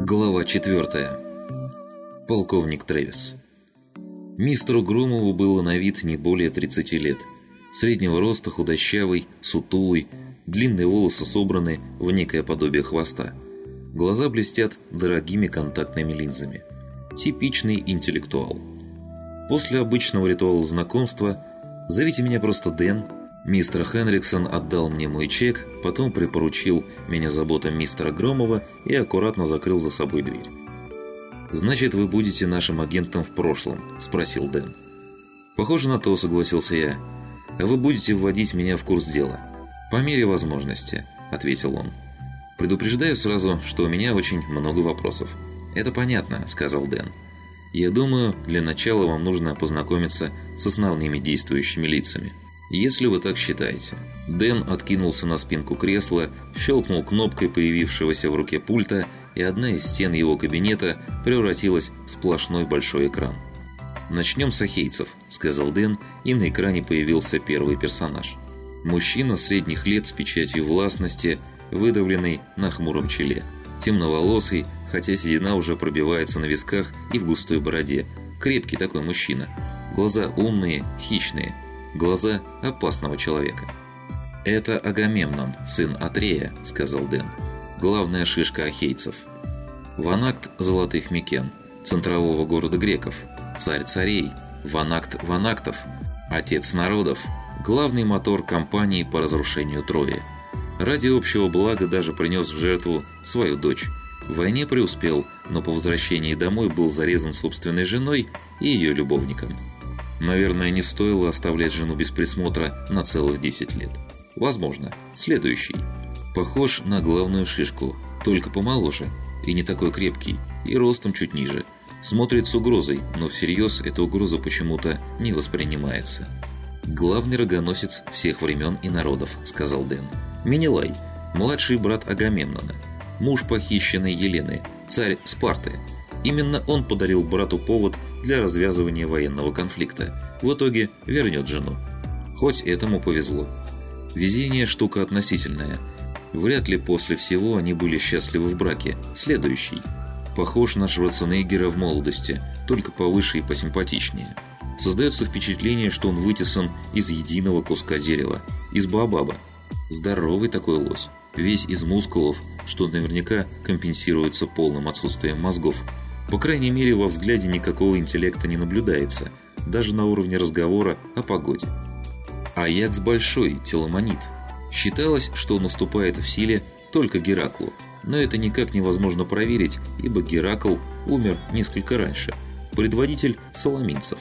Глава 4. Полковник Трэвис. Мистеру Громову было на вид не более 30 лет. Среднего роста, худощавый, сутулый, длинные волосы собраны в некое подобие хвоста. Глаза блестят дорогими контактными линзами. Типичный интеллектуал. После обычного ритуала знакомства «Зовите меня просто Дэн», Мистер Хенриксон отдал мне мой чек, потом припоручил меня заботам мистера Громова и аккуратно закрыл за собой дверь. «Значит, вы будете нашим агентом в прошлом?» – спросил Дэн. «Похоже на то», – согласился я. «А вы будете вводить меня в курс дела?» «По мере возможности», – ответил он. «Предупреждаю сразу, что у меня очень много вопросов». «Это понятно», – сказал Дэн. «Я думаю, для начала вам нужно познакомиться с основными действующими лицами». Если вы так считаете. Дэн откинулся на спинку кресла, щелкнул кнопкой появившегося в руке пульта, и одна из стен его кабинета превратилась в сплошной большой экран. «Начнем с ахейцев», – сказал Дэн, и на экране появился первый персонаж. Мужчина средних лет с печатью властности, выдавленный на хмуром челе. Темноволосый, хотя седина уже пробивается на висках и в густой бороде. Крепкий такой мужчина. Глаза умные, хищные – глаза опасного человека. «Это Агамемнон, сын Атрея», — сказал Дэн. «Главная шишка ахейцев. Ванакт Золотых Микен, центрового города греков, царь царей, Ванакт Ванактов, отец народов, главный мотор кампании по разрушению Трои. Ради общего блага даже принес в жертву свою дочь. В войне преуспел, но по возвращении домой был зарезан собственной женой и ее любовником. Наверное, не стоило оставлять жену без присмотра на целых 10 лет. Возможно. Следующий. Похож на главную шишку, только помоложе, и не такой крепкий, и ростом чуть ниже. Смотрит с угрозой, но всерьез эта угроза почему-то не воспринимается. «Главный рогоносец всех времен и народов», — сказал Дэн. «Менелай, младший брат Агамемнона, муж похищенной Елены, царь Спарты. Именно он подарил брату повод для развязывания военного конфликта. В итоге вернет жену. Хоть этому повезло. Везение – штука относительная. Вряд ли после всего они были счастливы в браке. Следующий. Похож на Шварценеггера в молодости, только повыше и посимпатичнее. Создается впечатление, что он вытесан из единого куска дерева, из баобаба. Здоровый такой лось, весь из мускулов, что наверняка компенсируется полным отсутствием мозгов – по крайней мере, во взгляде никакого интеллекта не наблюдается, даже на уровне разговора о погоде. Аякс большой, теломонит. Считалось, что он уступает в силе только Гераклу, но это никак невозможно проверить, ибо Геракл умер несколько раньше, предводитель соломинцев.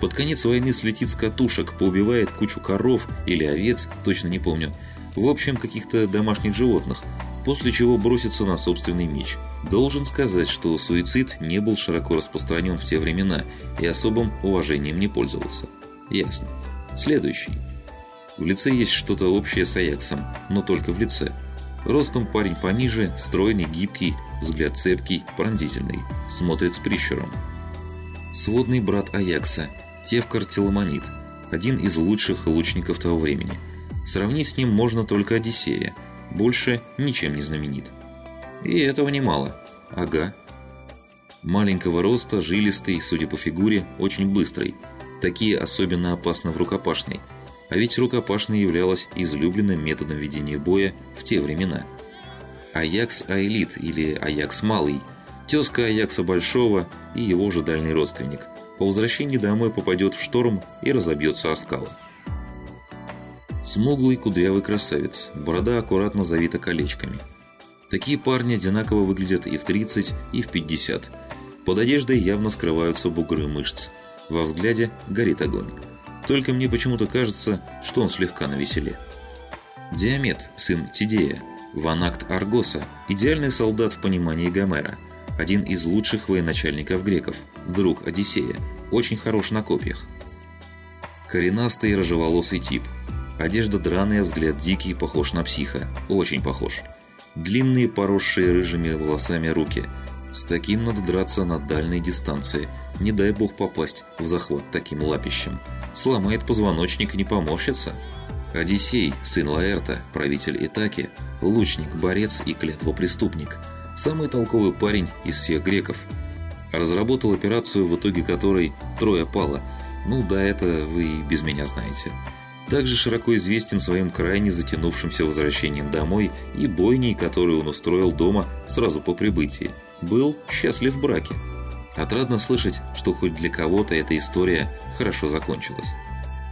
Под конец войны слетит с катушек, поубивает кучу коров или овец, точно не помню, в общем, каких-то домашних животных, после чего бросится на собственный меч. Должен сказать, что суицид не был широко распространен в те времена и особым уважением не пользовался. Ясно. Следующий. В лице есть что-то общее с Аяксом, но только в лице. Ростом парень пониже, стройный, гибкий, взгляд цепкий, пронзительный, смотрит с прищуром. Сводный брат Аякса, Тевкар Теламонит, один из лучших лучников того времени. Сравнить с ним можно только Одиссея – больше ничем не знаменит. И этого немало. Ага. Маленького роста, жилистый, судя по фигуре, очень быстрый. Такие особенно опасны в рукопашной. А ведь рукопашная являлась излюбленным методом ведения боя в те времена. Аякс Айлит или Аякс Малый – тезка Аякса Большого и его же дальний родственник. По возвращении домой попадет в шторм и разобьется о скалы. Смуглый кудрявый красавец, борода аккуратно завита колечками. Такие парни одинаково выглядят и в 30, и в 50. Под одеждой явно скрываются бугры мышц. Во взгляде горит огонь. Только мне почему-то кажется, что он слегка навеселе. Диамет, сын Тидея, Ванакт Аргоса, идеальный солдат в понимании Гомера, один из лучших военачальников греков, друг Одиссея, очень хорош на копьях. Коренастый рыжеволосый тип – Одежда драная, взгляд дикий, похож на психа. Очень похож. Длинные, поросшие рыжими волосами руки. С таким надо драться на дальней дистанции. Не дай бог попасть в захват таким лапищем. Сломает позвоночник и не поморщится. Одиссей, сын Лаэрта, правитель Итаки, лучник, борец и клетвопреступник. Самый толковый парень из всех греков. Разработал операцию, в итоге которой трое пало. Ну да, это вы и без меня знаете. Также широко известен своим крайне затянувшимся возвращением домой и бойней, которую он устроил дома сразу по прибытии. Был счастлив в браке. Отрадно слышать, что хоть для кого-то эта история хорошо закончилась.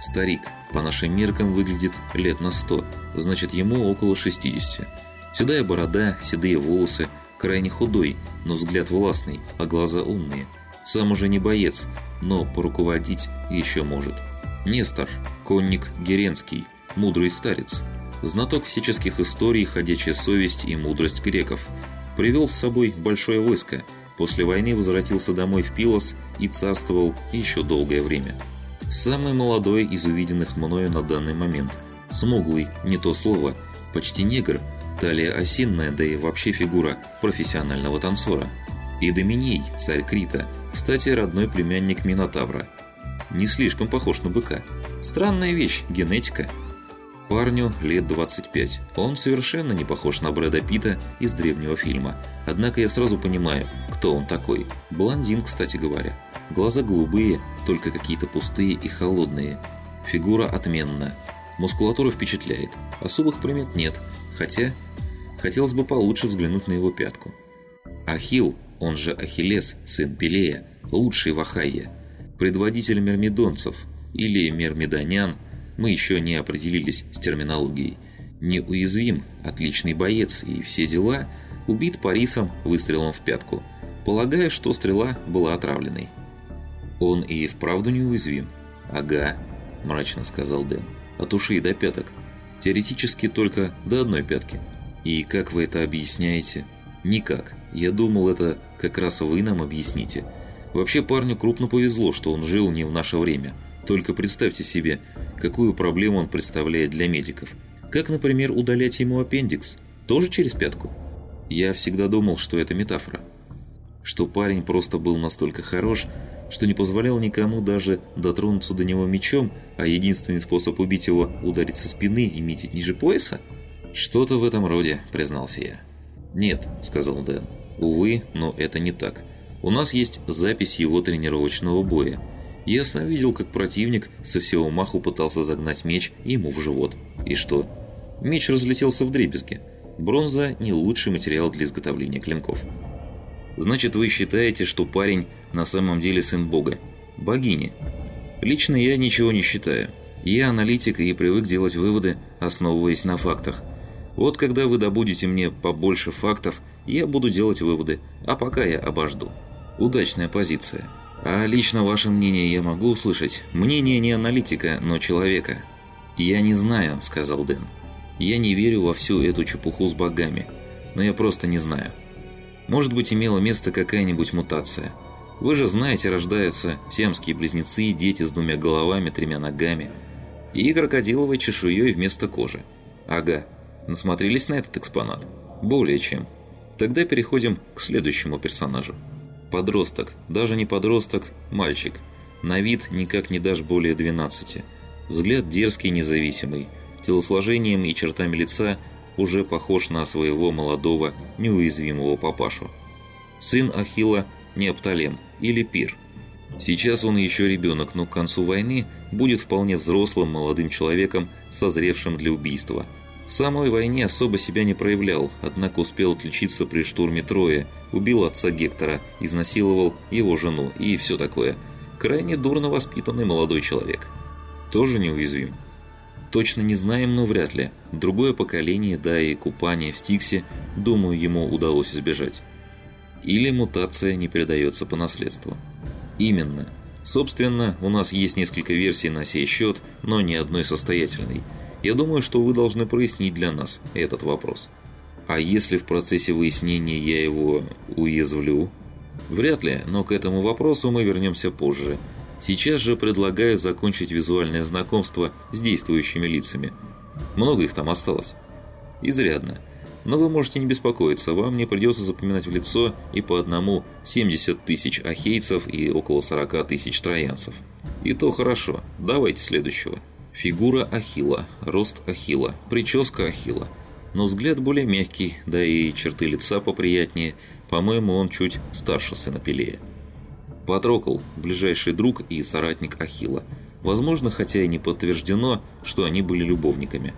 Старик, по нашим меркам, выглядит лет на сто, значит ему около 60. Седая борода, седые волосы, крайне худой, но взгляд властный, а глаза умные. Сам уже не боец, но поруководить еще может. Нестор, конник Геренский, мудрый старец, знаток всяческих историй, ходячая совесть и мудрость греков, привел с собой большое войско, после войны возвратился домой в Пилос и царствовал еще долгое время. Самый молодой из увиденных мною на данный момент, смуглый, не то слово, почти негр, талия осинная, да и вообще фигура профессионального танцора. И Доминей, царь Крита, кстати, родной племянник Минотавра – не слишком похож на быка. Странная вещь, генетика. Парню лет 25. Он совершенно не похож на Брэда Питта из древнего фильма. Однако я сразу понимаю, кто он такой. Блондин, кстати говоря. Глаза голубые, только какие-то пустые и холодные. Фигура отменная. Мускулатура впечатляет. Особых примет нет. Хотя, хотелось бы получше взглянуть на его пятку. Ахилл, он же Ахиллес, сын Пелея, лучший в Ахайе предводитель мермидонцев или мермидонян, мы еще не определились с терминологией. Неуязвим, отличный боец и все дела, убит Парисом выстрелом в пятку. Полагаю, что стрела была отравленной. «Он и вправду неуязвим?» «Ага», – мрачно сказал Дэн. «От ушей до пяток. Теоретически только до одной пятки». «И как вы это объясняете?» «Никак. Я думал, это как раз вы нам объясните. Вообще парню крупно повезло, что он жил не в наше время. Только представьте себе, какую проблему он представляет для медиков. Как, например, удалять ему аппендикс? Тоже через пятку? Я всегда думал, что это метафора. Что парень просто был настолько хорош, что не позволял никому даже дотронуться до него мечом, а единственный способ убить его – ударить со спины и метить ниже пояса? «Что-то в этом роде», – признался я. «Нет», – сказал Дэн. «Увы, но это не так. У нас есть запись его тренировочного боя. Я сам видел, как противник со всего маху пытался загнать меч ему в живот. И что? Меч разлетелся в дребезги. Бронза – не лучший материал для изготовления клинков. Значит, вы считаете, что парень на самом деле сын бога? Богини? Лично я ничего не считаю. Я аналитик и привык делать выводы, основываясь на фактах. Вот когда вы добудете мне побольше фактов, я буду делать выводы, а пока я обожду. Удачная позиция. А лично ваше мнение я могу услышать. Мнение не аналитика, но человека. «Я не знаю», — сказал Дэн. «Я не верю во всю эту чепуху с богами. Но я просто не знаю. Может быть, имела место какая-нибудь мутация. Вы же знаете, рождаются сиамские близнецы, дети с двумя головами, тремя ногами. И крокодиловой чешуей вместо кожи. Ага, насмотрелись на этот экспонат? Более чем. Тогда переходим к следующему персонажу. Подросток, даже не подросток, мальчик. На вид никак не дашь более 12. Взгляд дерзкий, независимый. Телосложением и чертами лица уже похож на своего молодого, неуязвимого папашу. Сын Ахила Неопталем или Пир. Сейчас он еще ребенок, но к концу войны будет вполне взрослым молодым человеком, созревшим для убийства – в самой войне особо себя не проявлял, однако успел отличиться при штурме Троя, убил отца Гектора, изнасиловал его жену и все такое. Крайне дурно воспитанный молодой человек. Тоже неуязвим. Точно не знаем, но вряд ли. Другое поколение, да и купание в Стиксе, думаю, ему удалось избежать. Или мутация не передается по наследству. Именно. Собственно, у нас есть несколько версий на сей счет, но ни одной состоятельной – я думаю, что вы должны прояснить для нас этот вопрос. А если в процессе выяснения я его уязвлю? Вряд ли, но к этому вопросу мы вернемся позже. Сейчас же предлагаю закончить визуальное знакомство с действующими лицами. Много их там осталось? Изрядно. Но вы можете не беспокоиться, вам не придется запоминать в лицо и по одному 70 тысяч ахейцев и около 40 тысяч троянцев. И то хорошо, давайте следующего. Фигура Ахила, рост Ахила, прическа Ахила. но взгляд более мягкий, да и черты лица поприятнее. По-моему, он чуть старше сына Пелея. Патрокл – ближайший друг и соратник Ахила. Возможно, хотя и не подтверждено, что они были любовниками.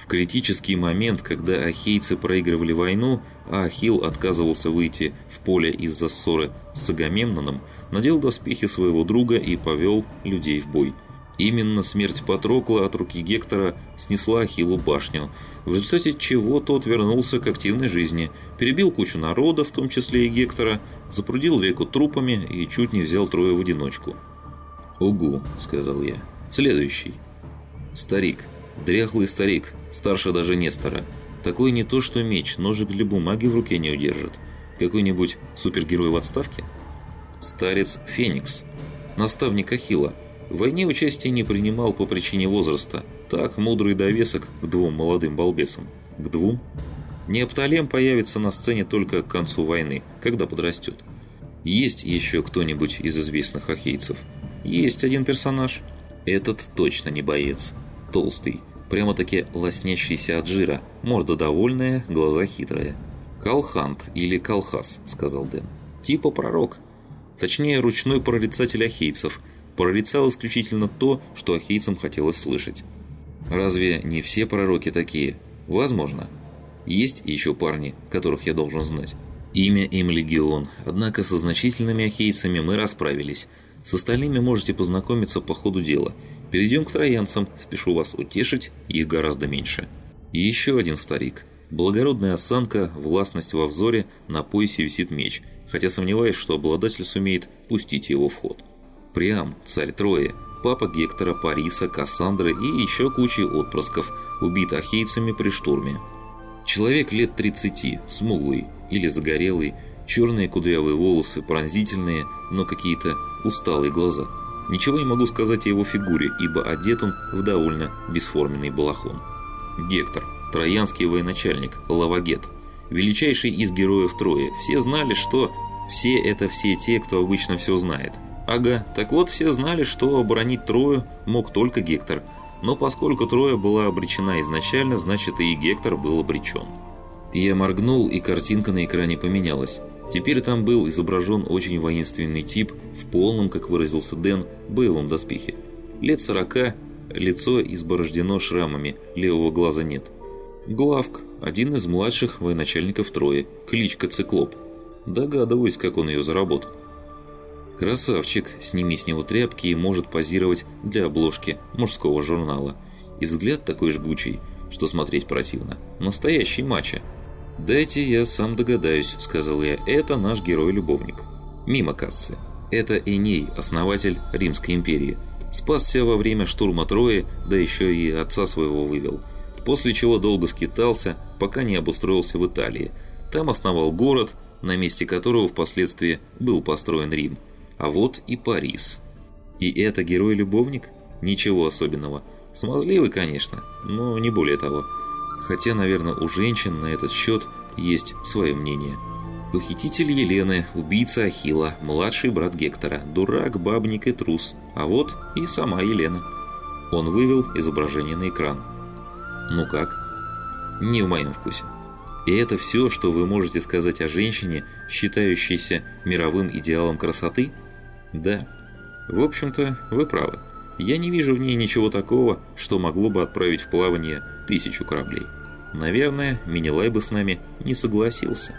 В критический момент, когда ахейцы проигрывали войну, а Ахилл отказывался выйти в поле из-за ссоры с Агамемноном, надел доспехи своего друга и повел людей в бой – Именно смерть Патрокла от руки Гектора снесла Ахиллу башню, в результате чего тот вернулся к активной жизни, перебил кучу народа, в том числе и Гектора, запрудил реку трупами и чуть не взял трое в одиночку. «Угу», — сказал я. «Следующий». «Старик. Дряхлый старик, старше даже Нестора. Такой не то что меч, ножик для бумаги в руке не удержит. Какой-нибудь супергерой в отставке?» «Старец Феникс. Наставник Ахилла». В войне участие не принимал по причине возраста. Так, мудрый довесок к двум молодым балбесам. К двум? Неопталем появится на сцене только к концу войны, когда подрастет. Есть еще кто-нибудь из известных ахейцев? Есть один персонаж. Этот точно не боец. Толстый, прямо-таки лоснящийся от жира, морда довольная, глаза хитрые. «Калхант или Калхас», — сказал Дэн. «Типа пророк. Точнее, ручной прорицатель ахейцев — прорицал исключительно то, что ахейцам хотелось слышать. Разве не все пророки такие? Возможно. Есть еще парни, которых я должен знать. Имя им Легион, однако со значительными ахейцами мы расправились. С остальными можете познакомиться по ходу дела. Перейдем к троянцам, спешу вас утешить, их гораздо меньше. Еще один старик. Благородная осанка, властность во взоре, на поясе висит меч, хотя сомневаюсь, что обладатель сумеет пустить его в ход. Приам, царь Трои, папа Гектора, Париса, Кассандры и еще кучи отпрысков, убит ахейцами при штурме. Человек лет 30, смуглый или загорелый, черные кудрявые волосы, пронзительные, но какие-то усталые глаза. Ничего не могу сказать о его фигуре, ибо одет он в довольно бесформенный балахон. Гектор, троянский военачальник, Лавагет, величайший из героев Трои. Все знали, что все это все те, кто обычно все знает – Ага, так вот все знали, что оборонить Трою мог только Гектор. Но поскольку Троя была обречена изначально, значит и Гектор был обречен. Я моргнул, и картинка на экране поменялась. Теперь там был изображен очень воинственный тип в полном, как выразился Дэн, боевом доспехе. Лет сорока, лицо изборождено шрамами, левого глаза нет. Главк, один из младших военачальников Трои, кличка Циклоп. Догадываюсь, как он ее заработал. Красавчик, сними с него тряпки и может позировать для обложки мужского журнала. И взгляд такой жгучий, что смотреть противно. Настоящий мачо. «Дайте я сам догадаюсь», — сказал я. «Это наш герой-любовник». Мимо кассы. Это Эней, основатель Римской империи. Спасся во время штурма Трои, да еще и отца своего вывел. После чего долго скитался, пока не обустроился в Италии. Там основал город, на месте которого впоследствии был построен Рим. А вот и Парис. И это герой-любовник? Ничего особенного. Смазливый, конечно, но не более того. Хотя, наверное, у женщин на этот счет есть свое мнение. Похититель Елены, убийца Ахила, младший брат Гектора, дурак, бабник и трус. А вот и сама Елена. Он вывел изображение на экран. Ну как? Не в моем вкусе. И это все, что вы можете сказать о женщине, считающейся мировым идеалом красоты – да. В общем-то, вы правы. Я не вижу в ней ничего такого, что могло бы отправить в плавание тысячу кораблей. Наверное, Минилай бы с нами не согласился.